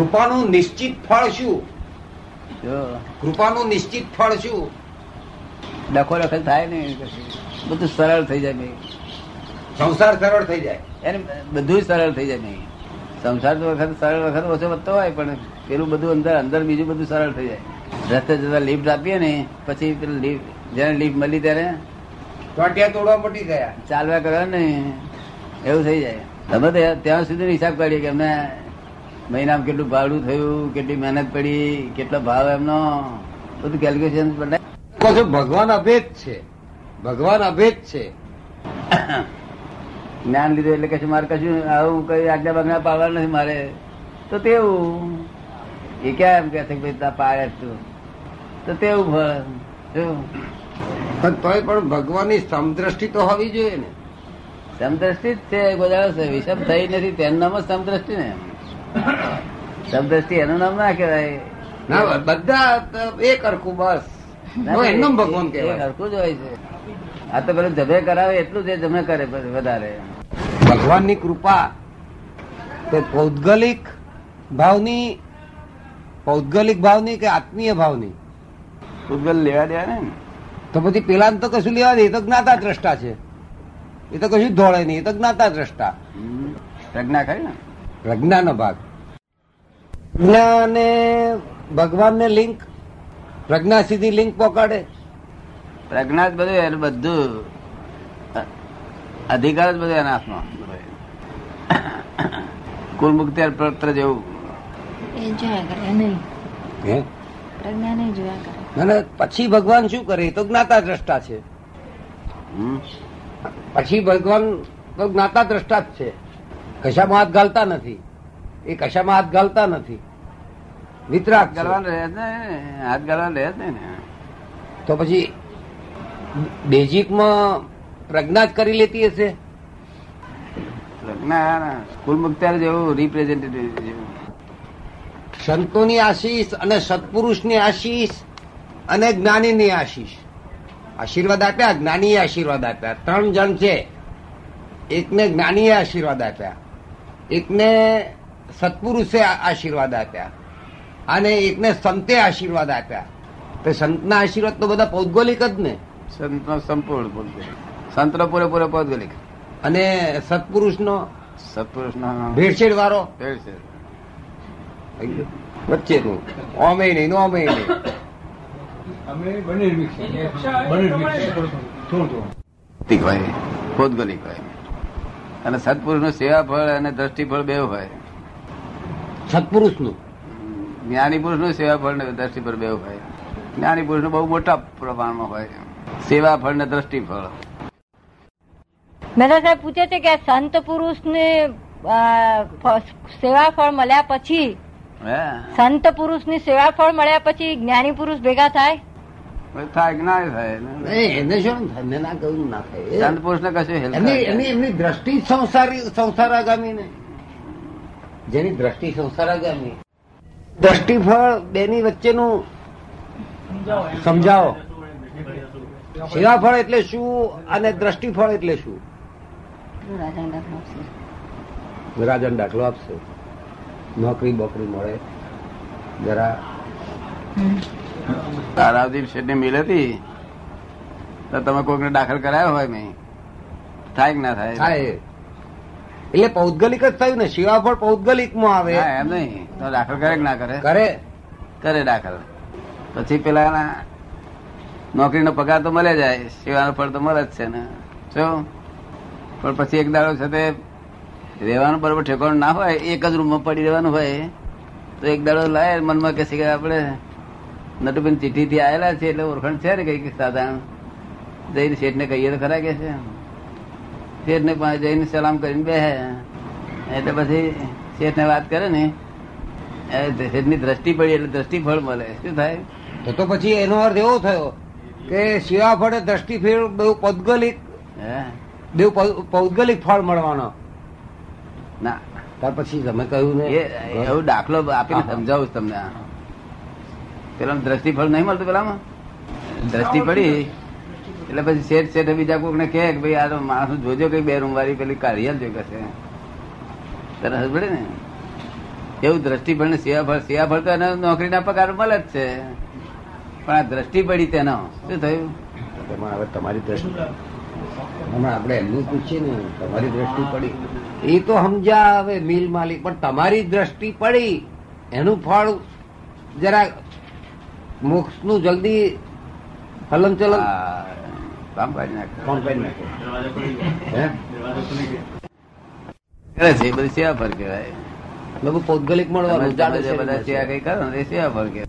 કૃપાનું નિશ્ચિત ફળ શું? કૃપાનું નિશ્ચિત ફળ શું? ડખો ડખલ થાય ને. બધું સરળ થઈ જાય નહીં સંસાર સરળ થઈ જાય. એને બધું સરળ થઈ જાય નહીં સંસાર તો વખત સરળ વખત ઓછો વધતો હોય પણ પેલું બધું અંદર અંદર બીજું બધું સરળ થઈ જાય. રસ્તે જતા લિફ્ટ આપીએ ને પછી પેલું લિફ્ટ જેને લિફ્ટ મળી ત્યારે ટોટિયા તોડવા પડી ગયા ચાલવા કરવા ને એવું થઈ જાય. તમે ત્યાં સુધી હિસાબ કાઢીએ કે અમને મહિનામાં કેટલું ભાડું થયું કેટલી મહેનત પડી કેટલો ભાવ એમનો બધું કેલ્ક્યુલેશન બનાય ભગવાન અભેદ છે. ભગવાન અભેદ છે. જ્ઞાન લીધું એટલે કશું મારે કશું આવું કઈ આજ્ઞા બાજ્ઞા પાડવા નથી મારે. તો તેવું. એ ક્યાં એમ કે છે ભાઈ પાડે તું. તો તેવું પણ તોય પણ ભગવાનની સમદ્રષ્ટિ તો હોવી જોઈએ ને. સમદ્રષ્ટિ જ છે ગોદાળો છે વિષમ થઈ નથી તેમનામાં નામ જ સમદ્રષ્ટિ ને. સમદ્રષ્ટિ એનું નામ ના કહેવાય. ના બધા એક હરખું બસ. એમનું ભગવાન કહેવાય. હરખું જ હોય છે. આ તો પેલું જમે કરાવે એટલું જ જમે કરે વધારે. ભગવાનની કૃપા તે પૌદ્ગલિક ભાવની પૌદ્ગલિક ભાવની કે આત્મીય ભાવની? ઉદ્ગલ લેવા દેવા ને? તો પછી પેલા તો કશું લેવા દે એ તો જ્ઞાતા દ્રષ્ટા છે. એ તો કશું ધોળે નહીં એ તો જ્ઞાતા દ્રષ્ટા. પ્રજ્ઞા ખરી ને? પ્રજ્ઞાનો ભાગ. પ્રજ્ઞાને ભગવાનને લિંક પ્રજ્ઞા સીધી લિંક પકડે. પ્રજ્ઞા જ બધું એનું બધું અધિકાર જ બધું એના હાથમાં. કુલ મુક્તિ પત્ર જેવું. એ જોયા કરે નહીં. હે? પ્રજ્ઞા નહીં જોયા કરે. અને પછી ભગવાન શું કરે? તો જ્ઞાતા દ્રષ્ટા છે. હમ. પછી ભગવાન તો જ્ઞાતા દ્રષ્ટા જ છે. કશામાં હાથ ગાલતા નથી. એ કશામાં હાથ ગાલતા નથી. વિતરાક. કરવાનું રહે ને હાથ કરવાનું રહે જ ને તો પછી બેઝિકમાં પ્રજ્ઞા જ કરી લેતી હશે? પ્રજ્ઞા કુલ મુક્તિ જેવું રિપ્રેઝેન્ટેટિવ જેવું. સંતોની આશીષ અને સત્પુરુષની આશીષ અને જ્ઞાનીની આશીષ. આશીર્વાદ આપ્યા જ્ઞાનીએ આશીર્વાદ આપ્યા. ત્રણ જણ છે. એકને જ્ઞાનીએ આશીર્વાદ આપ્યા. એકને સત્પુરુષે આશીર્વાદ આપ્યા. અને એકને સંતે આશીર્વાદ આપ્યા. તો સંતના આશીર્વાદ તો બધા ભૌગોલિક જ ને. સંતનો સંપૂર્ણ પૌદ્ગલિક. સંતનો પૂરેપૂરો ભૌગોલિક અને સત્પુરુષનો સત્પુરુષનો ભેળસેળ વાળો. ભેળ વચ્ચે વચ્ચેનું ઓમે નહીં ઓમે નહીં. ભૌગોલિક હોય. અને સત્પુરુષનું સેવા ફળ અને દ્રષ્ટિ ફળ બે હોય. સત્પુરુષનું? જ્ઞાની પુરુષનું સેવા ફળ ને દ્રષ્ટિ ફળ બે હોય. જ્ઞાની પુરુષનું બહુ મોટા પ્રમાણમાં હોય. સેવા ફળ ને દ્રષ્ટિ ફળ મહેતા સાહેબ પૂછે છે કે સંત પુરુષ ને સેવા ફળ મળ્યા પછી હે? સંત પુરુષની સેવા ફળ મળ્યા પછી જ્ઞાની પુરુષ ભેગા થાય? થાય કે ના થાય એને શું થાય? ના કહ્યું ના થાય. સંત પુરુષ ને કશું એમની એમની એમની દ્રષ્ટિ સંસાર સંસાર આગામી ને જેની દ્રષ્ટિ સંસાર આગામી દ્રષ્ટિફળ બેની વચ્ચેનું સમજાવો સેવાફળ એટલે શું અને દ્રષ્ટિફળ એટલે શું? રાજન દાખલો આપશે. નોકરી બોકરી મળે જરા. તારાવદીપ શેઠ મિલ હતી? તો તમે કોઈકને દાખલ કરાયો હોય નહીં? થાય કે ના થાય? થાય. એટલે પૌદગલિક જ થયું ને શિવાફળ પૌદગલિકમાં આવે. એમ નહીં. તો દાખલ કરે કે ના કરે? કરે. કરે દાખલ. પછી પેલા નોકરીનો પગાર તો મળે જાય સેવાનું ફળ તો મળે જ છે ને. શું પણ પછી એક દાડો છે તે રહેવાનું બરોબર ઠેકાણું ના હોય એક જ રૂમમાં પડી રહેવાનું હોય તો એક દાડો લાય મનમાં કે આપણે નટુબેન ચિઠ્ઠી થી આવેલા છે એટલે ઓળખાણ છે ને કઈ સાધારણ જઈને શેઠને કહીએ તો ખરા કે છે. શેઠ ને જઈને સલામ કરીને બે એટલે પછી શેઠને વાત કરે ને શેઠની દ્રષ્ટિ પડી એટલે દ્રષ્ટિ ફળ મળે. શું થાય? તો તો પછી એનો અર્થ એવો થયો કે શિવા ફળે દ્રષ્ટિ દ્રષ્ટિફળ બહુ પૌદ્ગલિક હે? બહુ પૌદ્ગલિક ફળ મળવાનો. ના. ત્યાર પછી તમે કહ્યું ને એવું દાખલો આપીને સમજાવું તમને. પેલા દ્રષ્ટિ ફળ નહીં મળતું પેલામાં? દ્રષ્ટિ પડી. એટલે પછી શેઠ શેઠ બીજા કોકને કહે કે ભાઈ આ તો માણસ જોજો કઈ બે રૂમ વાળી પેલી કાઢી આલજો કશે છે તરસ પડે ને? એવું દ્રષ્ટિ પડે સેવા ફળ સેવા ફળ તો એને નોકરીના પગાર મળે જ છે. પણ આ દ્રષ્ટિ પડી તેનો. શું થયું? હવે તમારી દ્રષ્ટિ હમણાં આપણે એમનું પૂછીએ ને તમારી દ્રષ્ટિ પડી. એ તો સમજ્યા હવે મિલ માલિક પણ તમારી દ્રષ્ટિ પડી. એનું ફળ જરા મોક્ષનું જલ્દી હલન ચલન કામ કાઢી નાખે. છે બધી સેવા ફળ કહેવાય. લોકો પૌદ્ગલિક મળવાનું જાણે છે બધા સેવા કઈ કરો ને એ સેવા ફળ કહેવાય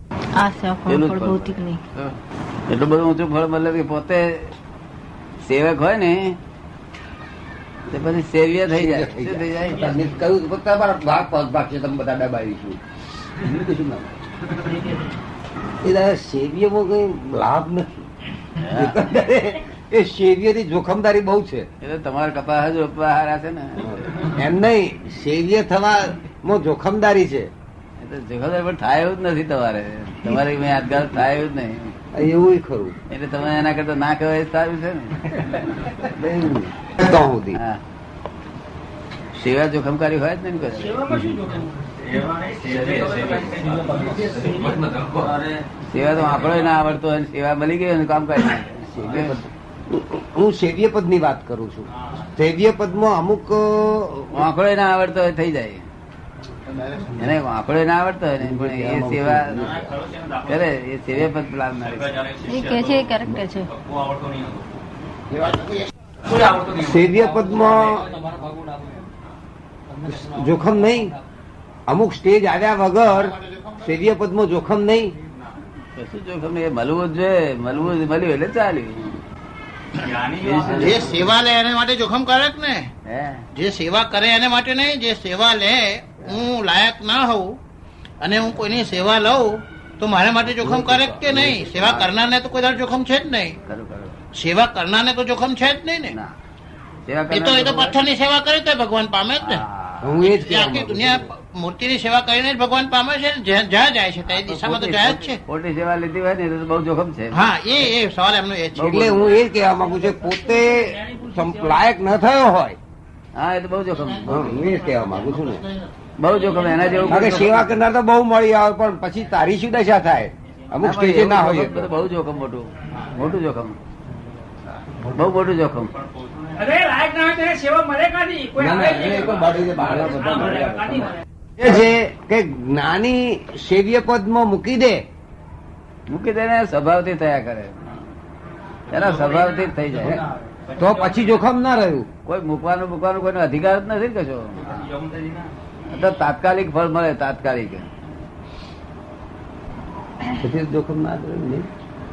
એટલું બધું ઊંચું ફળ મતલબ કે પોતે સેવક હોય ને તે પછી સેવ્ય થઈ જાય. થઈ જાય. કહ્યું ભાગ પાંચ ભાગ છે તમે બધા દબાવીશું. કશું ના એ દાદા સેવ્યમાં કઈ લાભ નથી. એ સેવ્યની જોખમદારી બહુ છે. એટલે તમારા કપા હજુ ઉપવા છે ને. એમ નહીં સેવ્ય થવામાં જોખમદારી છે. જોખમદારી પણ થાય એવું જ નથી તમારે. તમારે મેં યાદગાર થાય એવું જ નહીં. એવું ખરું. એટલે તમે એના કરતા ના કહેવાય સારું છે ને. સુધી હા. સેવા જોખમકારી હોય જ ને કશું સેવા તો આંકડો ના આવડતો હોય સેવા મળી ગઈ કામ કરી હું સેવ્ય પદની વાત કરું છું. સેવ્ય પદમાં અમુક આંકડો ના આવડતો હોય થઈ જાય. એને વાંકડો ના આવડતો હોય ને પણ એ સેવા કરે. એ સેવા પદ પ્લાન કે છે એ correct છે. સેવ્ય પદમાં જોખમ નહીં. અમુક સ્ટેજ આવ્યા વગર સેવ્ય પદમાં જોખમ નહીં. કશું જોખમ નહીં. એ મળવું જ જોઈએ. મળવું મળ્યું એટલે ચાલ્યું. જે સેવા લે એને માટે જોખમ કરે જ ને જે સેવા કરે એને માટે નહીં. જે સેવા લે હું લાયક ના હોઉં અને હું કોઈની સેવા લઉં તો મારા માટે જોખમ કરે કે નહીં? સેવા કરનારને તો કોઈ જોખમ છે જ નહીં. સેવા કરનારને તો જોખમ છે જ નહીં ને. એ તો એ તો પથ્થરની સેવા કરે તો ભગવાન પામે જ ને. હું. એ જ આખી દુનિયા મૂર્તિની સેવા કરીને જ ભગવાન પામે છે જ્યાં જ્યાં છે તે દિશામાં તો જાય જ છે. ખોટી સેવા લીધી હોય ને એ તો બહુ જોખમ છે. હા એ એ સવાલ એમનો એ છે. એટલે હું એ કહેવા માંગુ છું પોતે લાયક ન થયો હોય હા એ તો બહુ જોખમ હું એ કહેવા માંગુ છું ને. બહુ જોખમ એના જેવું સેવા કરનાર તો બહુ મળી આવે પણ પછી તારી શું દશા થાય? અમુક ના, સ્ટેજે ના હોય બહુ જોખમ મોટું. મોટું જોખમ. બહુ મોટું જોખમ. અરે લાયક ના હોય સેવા મળે કાઢી કોઈ છે કે જ્ઞાની સેવ્ય પદમાં મૂકી દે. મૂકી દે સ્વભાવથી થયા કરે. એના સ્વભાવથી થઈ જાય. તો પછી જોખમ ના રહ્યું. કોઈ મૂકવાનું મૂકવાનું કોઈનો અધિકાર જ નથી કશો. તો તાત્કાલિક ફળ મળે તાત્કાલિક. પછી જોખમ ના રહ્યું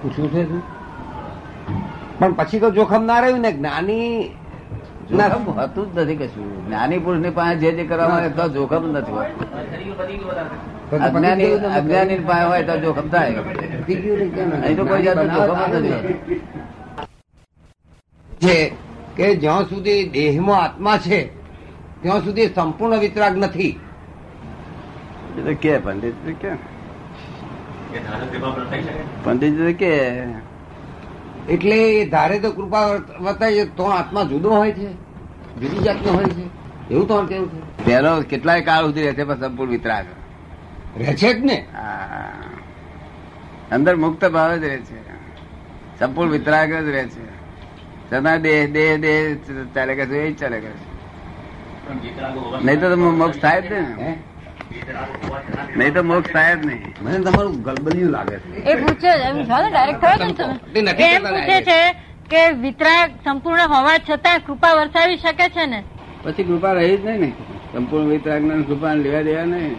પૂછવું છે પણ પછી તો જોખમ ના રહ્યું ને જ્ઞાની ના. હોતું જ નથી કશું. જ્ઞાની પુરુષની પાસે જે જે કરવા માંગે તો જોખમ નથી હોતું. અજ્ઞાની અજ્ઞાની પાસે હોય તો જોખમ થાય? અહીં તો કોઈ જાતનું જોખમ જ નથી છે કે જ્યાં સુધી દેહમાં આત્મા છે ત્યાં સુધી સંપૂર્ણ વિતરાગ નથી. કે પંડિત કે. પંડિત કે. એટલે ધારે તો કૃપા વર્તાય તો આત્મા જુદો હોય છે. જુદી જાતનો હોય છે. એવું તો કેવું છે? પહેલો કેટલાય કાળ સુધી રહે છે પણ સંપૂર્ણ વિતરાગ. રહે છે જ ને. અંદર મુક્ત ભાવ જ રહે છે. સંપૂર્ણ વિતરાગ જ રહે છે. સદા દેહ દેહ દેહ ચાલે કે એ જ ચાલે કે નહીં તો મોક્ષ થાય જ નહીં હે? નહીં તો મોક્ષ થાય જ નહીં. મને તમારું ગલબલિયું લાગે છે. એ પૂછે છે, એમ છો ડાયરેક્ટ થાય ને તમે. એમ પૂછે છે કે વિતરાગ સંપૂર્ણ હોવા છતાં કૃપા વરસાવી શકે છે ને? પછી કૃપા રહી જ નહીં ને. સંપૂર્ણ વિતરાગ ને કૃપા લેવા દેવા નહીં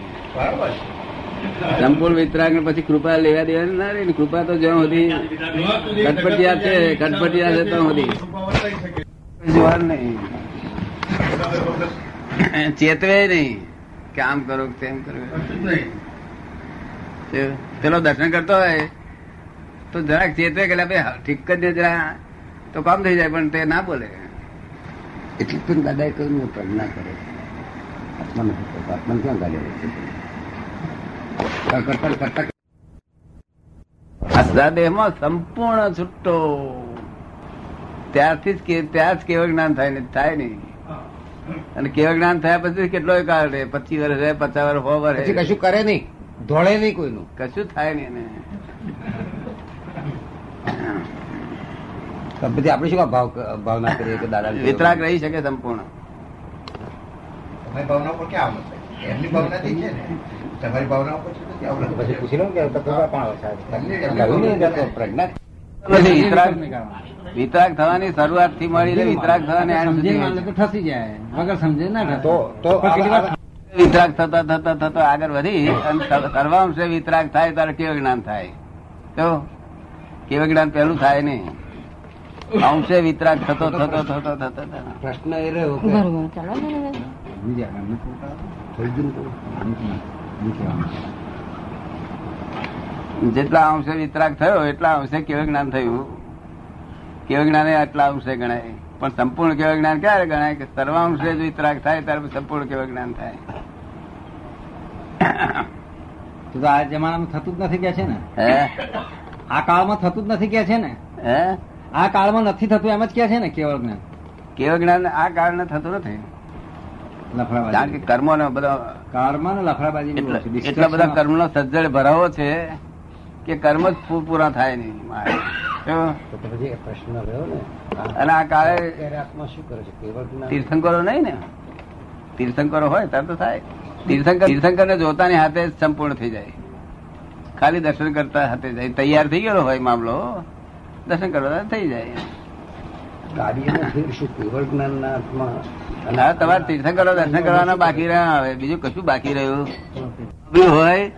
સંપૂર્ણ વિતરાગ ને પછી કૃપા લેવા દેવા ના રહી ને. કૃપા તો જ્યાં સુધી કટપટિયા છે કટપટિયા છે ત્યાં સુધી. જોવાનું નહીં. ચેતવે નહીં કે આમ કરો તેમ કરો. પેલો દર્શન કરતો હોય તો જરાક ચેતવે કે ભાઈ ઠીક જ ને જરા તો કામ થઈ જાય પણ તે ના બોલે. એટલું પણ દાદાએ કહ્યું પણ ના કરે. આત્મા નથી કરતો. આત્મા ક્યાં ગાલ્યો કરતા કરતા સદાદેહમાં સંપૂર્ણ છૂટો. ત્યારથી જ કે- ત્યાં જ કેવળ જ્ઞાન થાય ને થાય નહીં. અને કેવળ જ્ઞાન થયા પછી કેટલો કાળ રહે. પચીસ વર્ષ રહે પચાસ વર્ષ સો વર્ષ. કશું કરે નહીં. ધોળે નહીં કોઈનું. કશું થાય નહીં એને તો પછી આપણે શું ભાવ ભાવના કરીએ કે દાદા વિતરાગ રહી શકે સંપૂર્ણ. તમારી ભાવના ઉપર ક્યાં આવશે છે ને. તમારી ભાવના ઉપર પછી પૂછી કે પ્રજ્ઞા વિતરાગ વિતરાગ થવાની શરૂઆતથી મળીને વિતરાગ થવાની. ઠસી જાય. વગર સમજે ના તો તો વિતરાગ થતા થતા થતા આગળ વધી અને સર્વ- સર્વાંશે વિતરાગ થાય ત્યારે કેવ જ્ઞાન થાય? તો? કેવ જ્ઞાન પહેલું થાય નહીં. અંશે વિતરાગ થતો થતો થતો થતો. પ્રશ્ન એ રહ્યો. જેટલા અંશે વિતરાગ થયો એટલા અંશે કેવું જ્ઞાન થયું. કેવું જ્ઞાન આટલા અંશે ગણાય. પણ સંપૂર્ણ કેવું જ્ઞાન ક્યારે ગણાય? કે સર્વાંશે જ વિતરાગ થાય ત્યારે સંપૂર્ણ કેવું જ્ઞાન થાય તો આ જમાનામાં થતું જ નથી કે છે ને? હે? આ કાળમાં થતું જ નથી કે છે ને? હે? આ કાળમાં નથી થતું એમ જ કે છે ને કેવળ જ્ઞાન. કેવળ જ્ઞાન આ કારણે થતું નથી. કારણ કે કર્મો ને બધા કાળમાં ને લફડાબાજી એટલા બધા કર્મ નો સજ્જડ ભરાવો છે કે કર્મ જ પૂરા થાય નહીં. મારે. શું? તો પછી એ પ્રશ્ન રહ્યો ને. અને આ કાળે આત્મા શું કરે છે? તીર્થંકરો નહીં ને? તીર્થંકરો હોય ત્યારે તો થાય. તીર્થંકર તીર્થંકર ને જોતાની હાથે સંપૂર્ણ થઈ જાય. ખાલી દર્શન કરતા હાથે જાય. તૈયાર થઈ ગયેલો હોય મામલો. દર્શન કરવા થઈ જાય. તમારે તીર્થંકરો દર્શન કરવાના બાકી રહ્યા આવે બીજું કશું બાકી રહ્યું? હોય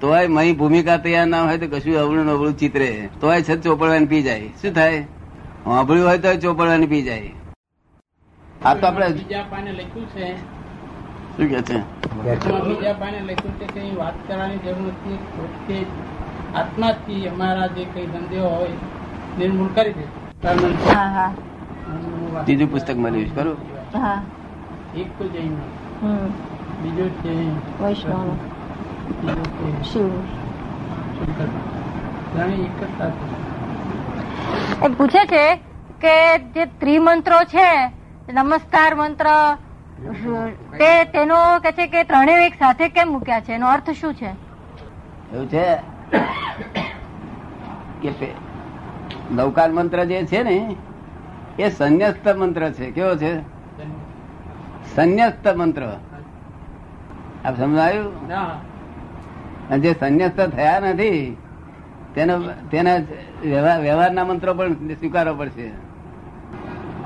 તોય મહી ભૂમિકા તૈયાર ના હોય તો કશું અવળું નબળું ચિત્રે. તોય છત ચોપડવાની પી જાય. શું થાય? વાંભળ્યું હોય તો ચોપડવાની પી જાય. આ તો આપણે બીજા પાને લખ્યું છે. શું કે છે? બીજા પાને લખ્યું છે કે વાત કરવાની જરૂર નથી. આત્માથી અમારા જે કઈ ધંધો હોય નિર્મૂળ કરી દે. હા હા. ત્રીજું પુસ્તક મળ્યું છે ખરું હા. એક તો જૈન બીજો છે વૈષ્ણવ બીજો છે શિવ. એક જ સાથે. પૂછે છે કે જે ત્રિમંત્રો છે નમસ્કાર મંત્ર તે તેનો કે છે કે ત્રણેય એક સાથે કેમ મૂક્યા છે? એનો અર્થ શું છે? એવું છે કે નૌકાર મંત્ર જે છે ને એ સંન્યસ્ત મંત્ર છે. કેવો છે? સંન્યસ્ત મંત્ર. આપ સમજાયું? જે સંન્યસ્ત થયા નથી તેનો તેના વ્યવહાર વ્યવહારના મંત્રો પણ સ્વીકારવો પડશે.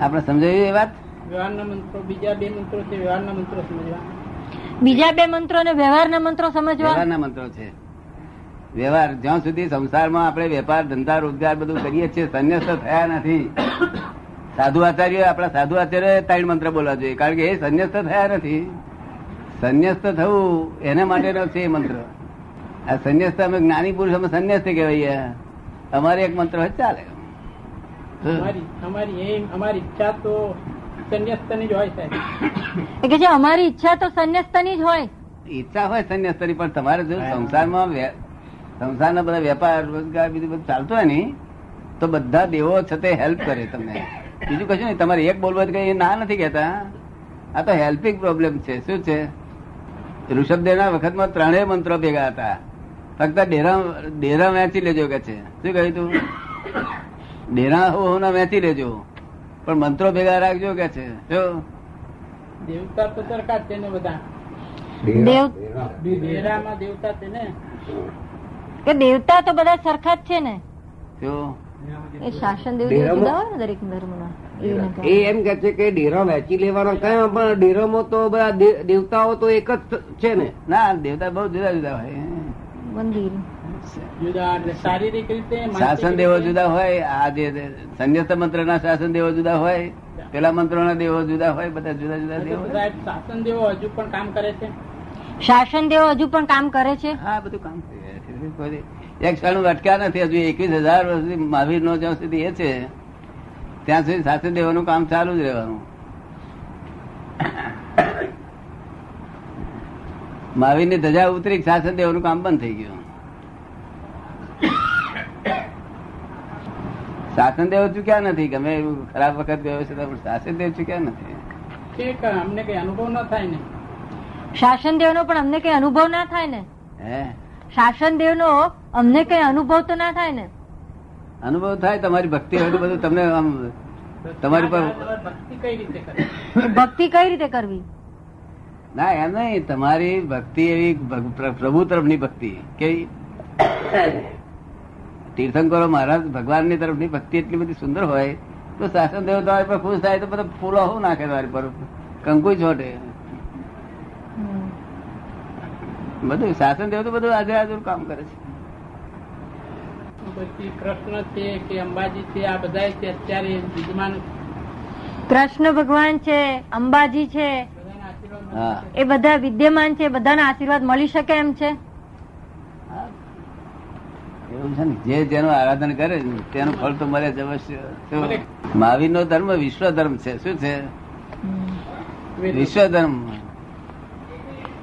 આપણે સમજાયું એ વાત? વ્યવહારના મંત્રો બીજા બે મંત્રો છે વ્યવહારના મંત્રો સમજવા. બીજા બે મંત્રો અને વ્યવહારના મંત્રો સમજવા? વ્યવહારના મંત્રો છે. વ્યવહાર. જ્યાં સુધી સંસારમાં આપણે વેપાર ધંધા રોજગાર બધું કરીએ છીએ સંન્યસ્ત થયા નથી. સાધુ આચાર્ય આપણા સાધુ આચાર્ય ત્રણ મંત્ર બોલવા જોઈએ. કારણ કે એ સંન્યસ્ત થયા નથી. સંન્યસ્ત થવું એના માટેનો છે એ મંત્ર. આ સંન્યસ્ત અમે જ્ઞાની પુરુષ અમે સંન્યાસ કહેવાય અમારે એક મંત્ર હોય ચાલે. અમારી અમારી એ અમારી ઈચ્છા તો સંન્યસ્તની જ હોય સાહેબ. કે જે અમારી ઈચ્છા તો સંન્યસ્તની જ હોય. ઈચ્છા હોય સંન્યસ્તની પણ તમારે જો સંસારમાં વે- સંસારના બધા વેપાર રોજગાર બીજું બધું ચાલતું હોય ને તો બધા દેવો છતે હેલ્પ કરે તમને. બીજું કશું નહીં તમારે એક બોલવા કઈ ના નથી કહેતા. આ તો હેલ્પિંગ પ્રોબ્લેમ છે શું છે? ઋષભદેવના વખતમાં ત્રણેય મંત્રો ભેગા હતા. ફક્ત ડેરા ડેરા વેચી લેજો કે છે. શું કહ્યું તું? ડેરા હોના વેચી લેજો. પણ મંત્રો ભેગા રાખજો કે છે. જો. દેવતા તો સરખા જ છે ને બધા. દેવ દેવતા છે ને. કે દેવતા તો બધા સરખા જ છે ને? એ શાસન દેવ જુદા હોય ને દરેક ધર્મના એ એમ કે છે કે ડેરો વેચી લેવાનો કયો પણ ડેરોમાં તો બધા દેવતાઓ તો એક જ છે ને? ના દેવતા બહુ જુદા જુદા હોય. મંદિર. શારીરિક રીતે શાસન દેવો જુદા હોય આ જે સંન્યસ્ત મંત્ર ના શાસન દેવો જુદા હોય પેલા મંત્રો ના દેવો જુદા હોય બધા જુદા જુદા દેવો શાસન દેવો હજુ પણ કામ કરે છે? શાસન દેવો હજુ પણ કામ કરે છે? હા બધું કામ કરે છે. કોઈ એક ક્ષણ અટક્યા નથી હજુ એકવીસ હજાર વર્ષ મહાવીર નો જ્યાં સુધી એ છે ત્યાં સુધી શાસન દેવાનું કામ ચાલુ જ રહેવાનું. મહાવીરની ધજા ઉતરી શાસન દેવાનું કામ બંધ થઈ ગયું. શાસન દેવ ચુક્યા નથી ગમે એવું ખરાબ વખત ગયો છે પણ શાસન દેવ ચુક્યા નથી. અમને કઈ અનુભવ ન થાય ને? શાસન દેવનો પણ અમને કઈ અનુભવ ના થાય ને? હે? શાસન દેવનો અમને કઈ અનુભવ તો ના થાય ને? અનુભવ થાય તમારી ભક્તિ હોય બધું તમને આમ તમારી પર ભક્તિ કઈ રીતે કરે ભક્તિ કઈ રીતે કરવી? ના એમ નહીં તમારી ભક્તિ એવી પ્રભુ તરફ પ્રભુ તરફની ભક્તિ. કેવી તીર્થંકરો મહારાજ ભગવાનની તરફની ભક્તિ એટલી બધી સુંદર હોય તો શાસન દેવ તમારી પર ખુશ થાય તો બધા ફૂલો હું નાખે તમારી પર? કંકુ છોટે. બધું શાસન દેવ તો બધું આજે આજુ કામ કરે છે. પછી કૃષ્ણ છે કે અંબાજી છે આ બધા છે અત્યારે વિદ્યમાન કૃષ્ણ ભગવાન છે અંબાજી છે આશીર્વાદ એ બધા વિદ્યમાન છે બધાના આશીર્વાદ મળી શકે એમ છે? એવું છે ને જે જેનું આરાધન કરે ને તેનું ફળ તો મળે જ અવશ્ય. મહાવીર નો ધર્મ વિશ્વ ધર્મ છે. શું છે? વિશ્વ ધર્મ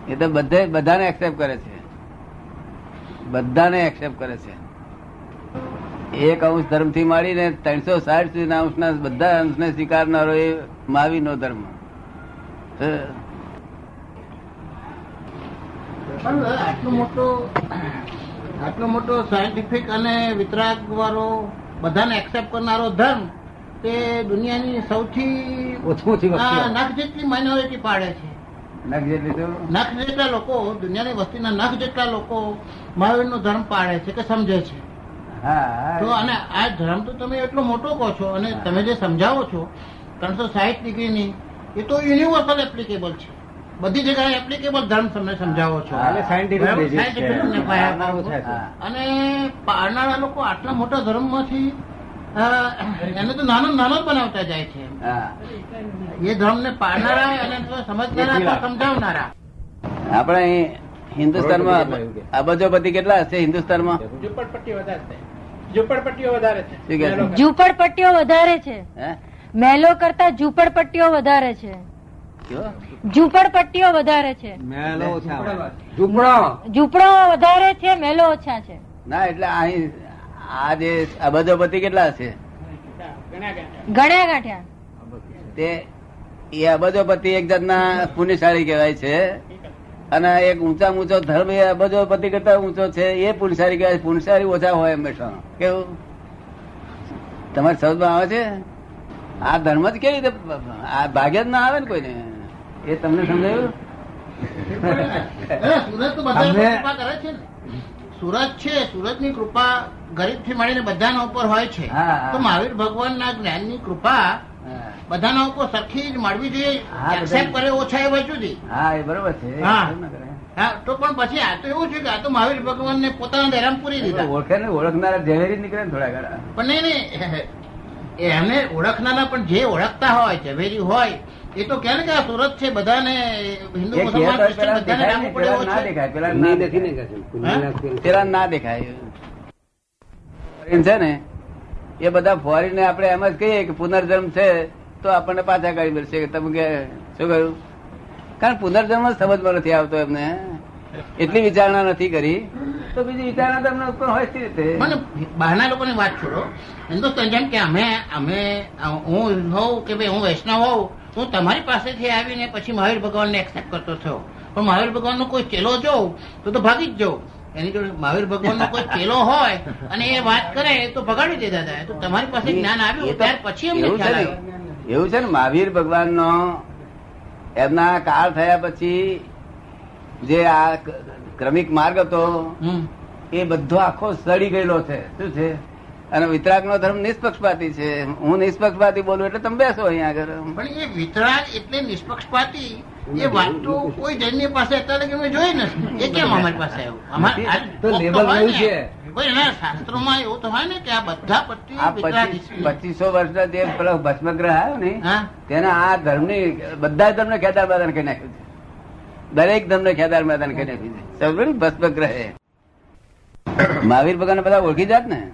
એ તો બધે બધાને એક્સેપ્ટ કરે છે. બધાને એક્સેપ્ટ કરે છે. એક અંશ ધર્મથી માંડીને ત્રણસો સાઠ સુધીના અંશના બધા અંશને સ્વીકારનારો એ મહાવીર નો ધર્મ આટલો મોટો આટલો મોટો સાયન્ટિફિક અને વિતરાગ વાળો બધાને એક્સેપ્ટ કરનારો ધર્મ તે દુનિયાની સૌથી ઓછુંથી આ જેટલી માઇનોરિટી પાડે છે. નખ જેટલી નખ જેટલા લોકો દુનિયાની વસ્તીના નખ જેટલા લોકો મહાવીરનો ધર્મ પાડે છે કે સમજે છે? તો અને આ ધર્મ તો તમે એટલો મોટો કહો છો અને તમે જે સમજાવો છો ત્રણસો સાહીઠ ડિગ્રીની એ તો યુનિવર્સલ એપ્લિકેબલ છે. બધી જગ્યાએ એપ્લિકેબલ ધર્મ તમે સમજાવો છો. ને. અને પાડનારા લોકો આટલા મોટા ધર્મમાંથી એને તો નાનો નાનો બનાવતા જાય છે એ ધર્મ ને પાડનારા અને સમજનારા સમજાવનારા. આપણે હિન્દુસ્તાનમાં અબજોપતિ કેટલા હશે હિન્દુસ્તાનમાં? ઝુંપડપટ્ટીઓ વધારે છે. ઝુંપડપટ્ટીઓ વધારે છે. ઝુંપડપટ્ટીઓ મેલો વધારે છે. મહેલો કરતા ઝુંપડપટ્ટીઓ વધારે છે? ઝૂંપડપટ્ટીઓ વધારે છે. મહેલો ઓછા હોય. ઝૂંપડો ઝૂંપડો વધારે છે મહેલો ઓછા છે. ના એટલે અહીં આ જે અબજોપતિ કેટલા હશે? ગણ્યા ગાંઠ્યા. તે એ અબજોપતિ એક જાતના પુણ્યશાળી કહેવાય છે. અને એક ઊંચા ઊંચો ધર્મ એ અબજોપતિ કરતા ઊંચો છે એ પુણ્યશાળી કહેવાય. પુણ્યશાળી ઓછા હોય હંમેશા. કેવું? તમારે સમજમાં આવે છે? આ ધર્મ જ કેવી રીતે આ ભાગ્ય જ ના આવે ને કોઈને? એ તમને સમજાયું? સુરત તો બધા કૃપા કરે છે સુરત છે સુરતની કૃપા ગરીબથી મળીને બધાના ઉપર હોય છે. તો મહાવીર ભગવાન ના જ્ઞાનની કૃપા બધાના ઉપર સરખી જ મળવી જોઈએ. એક્સેપ્ટ કરે ઓછા એ વચ્ચે જુદી. હા એ બરોબર છે. હા. તો પણ પછી આ તો એવું છે કે આ તો મહાવીર ભગવાન ને પોતાના દહેરામ પૂરી દીધા. ઓળખે ને ઓળખનારા ઝેરી નીકળે ને થોડા ઘણા. પણ નહીં નહીં. એમને ઓળખનારા પણ જે ઓળખતા હોય ઝવેરી હોય એ તો કે ને કે આ સુરત છે બધાને હિન્દુ મુસલમાન બધાને ને, દેખાય પેલા ના દેખાય. પેલા ના દેખાય. ફોરેન છે ને, એ બધા ફોરીને આપણે એમ જ કહીએ કે પુનર્જન્મ છે, તો આપણને પાછા કરી મળશે. કે તમે કે, શું કહ્યું? કારણ પુનર્જન્મ સમજમાં નથી આવતો એમને. એટલી વિચારણા નથી કરી. તો બીજી વિચારણા તમને ઉત્પન્ન હોય છે રીતે બહારના લોકોની વાત છોડો. હિન્દુસ્તાન જેમ કે અમે અમે, હું હોઉં કે ભાઈ, હું વૈષ્ણવ હોઉં, હું તમારી પાસેથી આવીને પછી મહાવીર ભગવાનને એક્સેપ્ટ કરતો થયો. પણ મહાવીર ભગવાનનો કોઈ ચેલો જોઉં, તો તો ભાગી જ જવું એની જોડે મહાવીર ભગવાનનો કોઈ ચેલો હોય અને એ વાત કરે તો ભગાડી દેતા હતા તો તમારી પાસે જ્ઞાન આવ્યું ત્યાર પછી અમને એવું છે ખ્યાલ ને આવ્યો. એવું છે ને મહાવીર એમના કાળ થયા પછી જે આ ક્રમિક માર્ગ હતો એ બધો આખો સડી ગયેલો છે. શું છે? અને વિતરાગ નો ધર્મ નિષ્પક્ષપાતી છે. હું નિષ્પક્ષપાતી બોલું એટલે તમે બેસો અહીંયા આગળ. પણ એ વિતરાગ એટલે નિષ્પક્ષપાતી એ વાત તો કોઈ જૈનની પાસે અત્યારે કે જોઈ નથી. એ કેમ અમારી પાસે આવ્યું તો. છે. શાસ્ત્રોમાં એવું તો હોય ને કે આ બધા પટ્ટી આ વિતરાગ પચીસ વર્ષના જે પેલો ભસ્મગ્રહ આવ્યો ને તેના આ ધર્મની બધા ધર્મને ખેદાર મેદાન કરી નાખ્યું છે. દરેક ધર્મને ખેદાર મેદાન કરી નાખ્યું છે. ને? ભસ્મગ્રહે મહાવીર ભગવાન બધા ઓળખી જાત ને?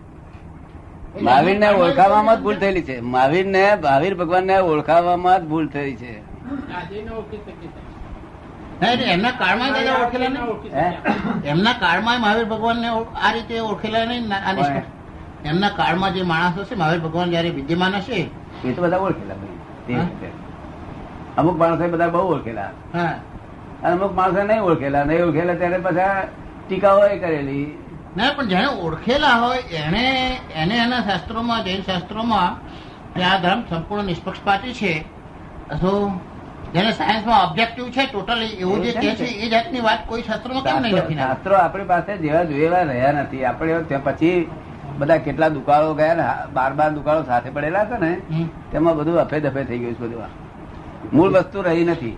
મહાવીર ને ઓળખાવામાં જ ભૂલ થયેલી છે. મહાવીર ને મહાવીર ભગવાન ને ઓળખાવામાં જ ભૂલ થઈ છે. એમના કાળમાં દાદા ઓળખેલા નહીં. એમના કાળમાં મહાવીર ભગવાન ને આ રીતે ઓળખેલા નહીં એમના કાળમાં જે માણસ હશે મહાવીર ભગવાન જયારે વિદ્યમાન હશે એ તો બધા ઓળખેલા. અમુક માણસો બધા બહુ ઓળખેલા. અને અમુક માણસો નહીં ઓળખેલા નહીં ઓળખેલા ત્યારે પાછા ટીકાઓ કરેલી. ના પણ જેને ઓળખેલા હોય એને એને એના શાસ્ત્રોમાં જૈન શાસ્ત્રોમાં આ ધર્મ સંપૂર્ણ નિષ્પક્ષપાતી છે. તો જેને સાયન્સમાં ઓબ્જેક્ટિવ છે ટોટલી એવું જે છે એ જાતની વાત કોઈ શાસ્ત્રોમાં કેમ નહીં લખી શાસ્ત્રો આપણી પાસે જેવા જોયેલા રહ્યા નથી. આપણે ત્યાં પછી બધા કેટલા દુકાળો ગયા ને બાર બાર દુકાળો સાથે પડેલા હતા ને તેમાં બધું અફે દફે થઈ ગયું છે બધું. મૂળ વસ્તુ રહી નથી.